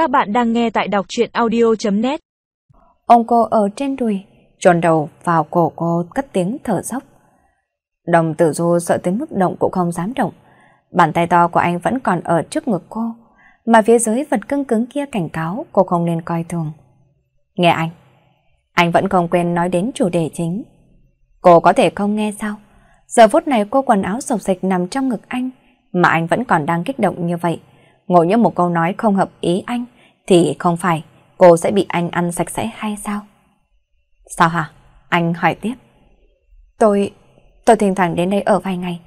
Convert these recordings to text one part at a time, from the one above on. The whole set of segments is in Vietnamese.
Các bạn đang nghe tại đọc truyện audio.net Ông cô ở trên đùi, tròn đầu vào cổ cô cất tiếng thở dốc. Đồng tử du sợ tới mức động cũng không dám động. Bàn tay to của anh vẫn còn ở trước ngực cô, mà phía dưới vật cứng cứng kia cảnh cáo cô không nên coi thường. Nghe anh. Anh vẫn không quên nói đến chủ đề chính. Cô có thể không nghe sao? Giờ phút này cô quần áo sộc sịch nằm trong ngực anh, mà anh vẫn còn đang kích động như vậy ngồi như một câu nói không hợp ý anh, thì không phải cô sẽ bị anh ăn sạch sẽ hay sao? Sao hả? Anh hỏi tiếp. Tôi, tôi thỉnh thoảng đến đây ở vài ngày.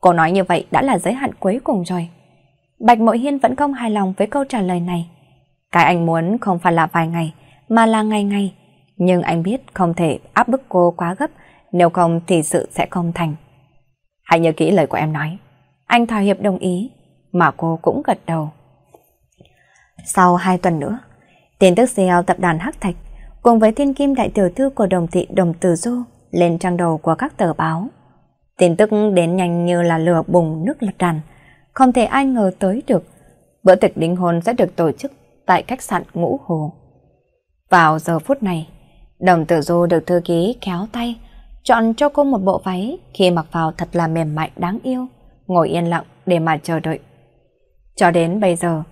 Cô nói như vậy đã là giới hạn cuối cùng rồi. Bạch Mội Hiên vẫn không hài lòng với câu trả lời này. Cái anh muốn không phải là vài ngày, mà là ngày ngày. Nhưng anh biết không thể áp bức cô quá gấp, nếu không thì sự sẽ không thành. Hãy nhớ kỹ lời của em nói. Anh thỏa hiệp đồng ý, mà cô cũng gật đầu. Sau hai tuần nữa, tin tức CEO tập đoàn Hắc Thạch cùng với thiên kim đại tiểu thư của đồng thị Đồng Tử Du lên trang đầu của các tờ báo. Tin tức đến nhanh như là lửa bùng nước lật tràn, không thể ai ngờ tới được. Bữa tiệc đính hôn sẽ được tổ chức tại khách sạn Ngũ Hồ. Vào giờ phút này, Đồng Tử Du được thư ký kéo tay, chọn cho cô một bộ váy khi mặc vào thật là mềm mại đáng yêu, ngồi yên lặng để mà chờ đợi. Cho đến bây giờ,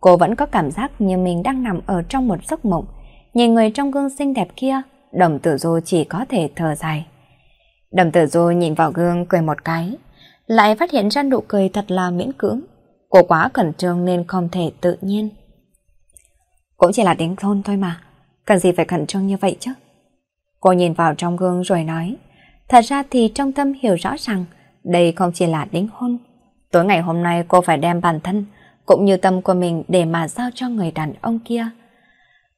cô vẫn có cảm giác như mình đang nằm ở trong một giấc mộng, nhìn người trong gương xinh đẹp kia, đồng tử du chỉ có thể thở dài. Đồng tử du nhìn vào gương cười một cái, lại phát hiện ra nụ cười thật là miễn cưỡng. Cô quá cẩn trương nên không thể tự nhiên. Cũng chỉ là đính hôn thôi mà, cần gì phải khẩn trương như vậy chứ? Cô nhìn vào trong gương rồi nói, thật ra thì trong tâm hiểu rõ rằng đây không chỉ là đính hôn. Tối ngày hôm nay cô phải đem bản thân cũng như tâm của mình để mà giao cho người đàn ông kia.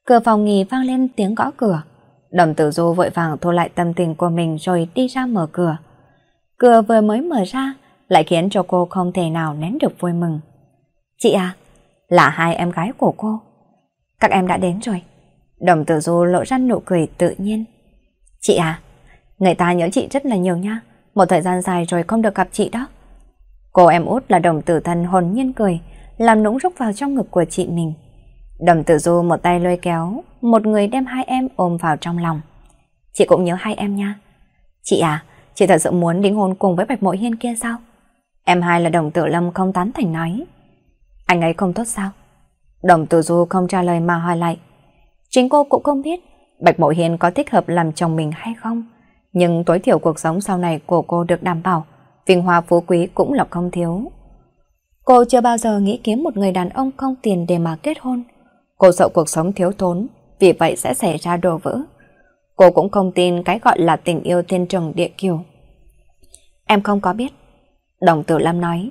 Cửa phòng nghỉ vang lên tiếng gõ cửa. Đồng tử du vội vàng thu lại tâm tình của mình rồi đi ra mở cửa. Cửa vừa mới mở ra lại khiến cho cô không thể nào nén được vui mừng. Chị à, là hai em gái của cô. Các em đã đến rồi. Đồng tử du lộ ra nụ cười tự nhiên. Chị à, người ta nhớ chị rất là nhiều nha. Một thời gian dài rồi không được gặp chị đó. Cô em út là đồng tử thân hồn nhiên cười, làm nũng rúc vào trong ngực của chị mình. Đồng tử du một tay lôi kéo, một người đem hai em ôm vào trong lòng. Chị cũng nhớ hai em nha. Chị à, chị thật sự muốn đính hôn cùng với Bạch Mội Hiên kia sao? Em hai là đồng tử lâm không tán thành nói. Anh ấy không tốt sao? Đồng tử du không trả lời mà hỏi lại. Chính cô cũng không biết Bạch Mội Hiên có thích hợp làm chồng mình hay không. Nhưng tối thiểu cuộc sống sau này của cô được đảm bảo, vinh hoa phú quý cũng là không thiếu. Cô chưa bao giờ nghĩ kiếm một người đàn ông không tiền để mà kết hôn. Cô sợ cuộc sống thiếu thốn, vì vậy sẽ xảy ra đổ vỡ. Cô cũng không tin cái gọi là tình yêu thiên trường địa kiều. Em không có biết. Đồng tử Lâm nói,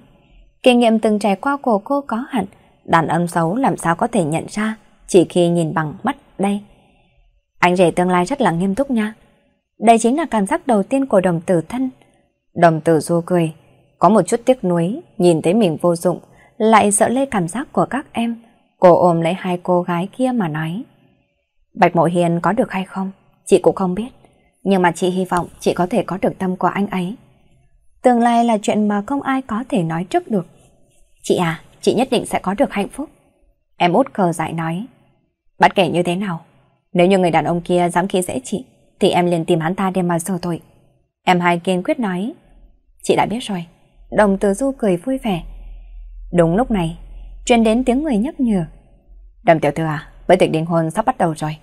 kinh nghiệm từng trải qua của cô có hẳn, đàn ông xấu làm sao có thể nhận ra chỉ khi nhìn bằng mắt đây. Anh rể tương lai rất là nghiêm túc nha. Đây chính là cảm giác đầu tiên của đồng tử thân. Đồng tử du cười, có một chút tiếc nuối, nhìn thấy mình vô dụng, lại sợ lây cảm giác của các em. Cô ôm lấy hai cô gái kia mà nói. Bạch Mộ Hiền có được hay không? Chị cũng không biết. Nhưng mà chị hy vọng chị có thể có được tâm của anh ấy. Tương lai là chuyện mà không ai có thể nói trước được. Chị à, chị nhất định sẽ có được hạnh phúc. Em út cờ dại nói. Bất kể như thế nào, nếu như người đàn ông kia dám khi dễ chị, thì em liền tìm hắn ta đem mà sửa tội. Em hai kiên quyết nói. Chị đã biết rồi. Đồng tử du cười vui vẻ. Đúng lúc này, truyền đến tiếng người nhắc nhở. Đồng tiểu thư à, bữa tiệc đính hôn sắp bắt đầu rồi.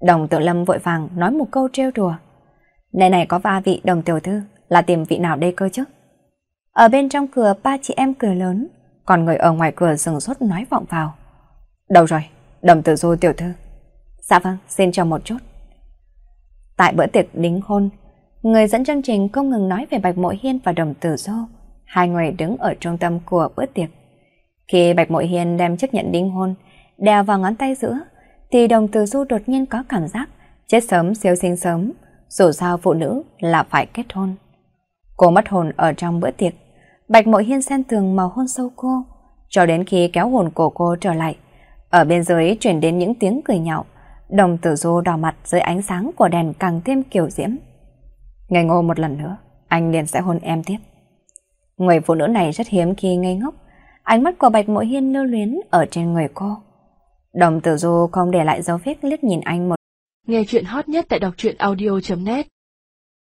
Đồng tử lâm vội vàng nói một câu trêu đùa. Này này có ba vị đồng tiểu thư, là tìm vị nào đây cơ chứ? Ở bên trong cửa ba chị em cười lớn, còn người ở ngoài cửa sừng sốt nói vọng vào. Đâu rồi, đồng tử du tiểu thư. Dạ vâng, xin chào một chút. Tại bữa tiệc đính hôn, người dẫn chương trình không ngừng nói về Bạch Mội Hiên và Đồng Tử Dô. Hai người đứng ở trung tâm của bữa tiệc. Khi Bạch Mội Hiên đem chiếc nhẫn đính hôn, đeo vào ngón tay giữa, thì Đồng Tử Du đột nhiên có cảm giác chết sớm siêu sinh sớm, dù sao phụ nữ là phải kết hôn. Cô mất hồn ở trong bữa tiệc, Bạch Mội Hiên sen tường màu hôn sâu cô, cho đến khi kéo hồn cổ cô trở lại. Ở bên dưới chuyển đến những tiếng cười nhạo, Đồng tử du đỏ mặt dưới ánh sáng của đèn càng thêm kiểu diễm. Ngây ngô một lần nữa, anh liền sẽ hôn em tiếp. Người phụ nữ này rất hiếm khi ngây ngốc, ánh mắt của Bạch Mội Hiên lưu luyến ở trên người cô. Đồng tử du không để lại dấu vết liếc nhìn anh một. Nghe chuyện hot nhất tại đọc truyện audio.net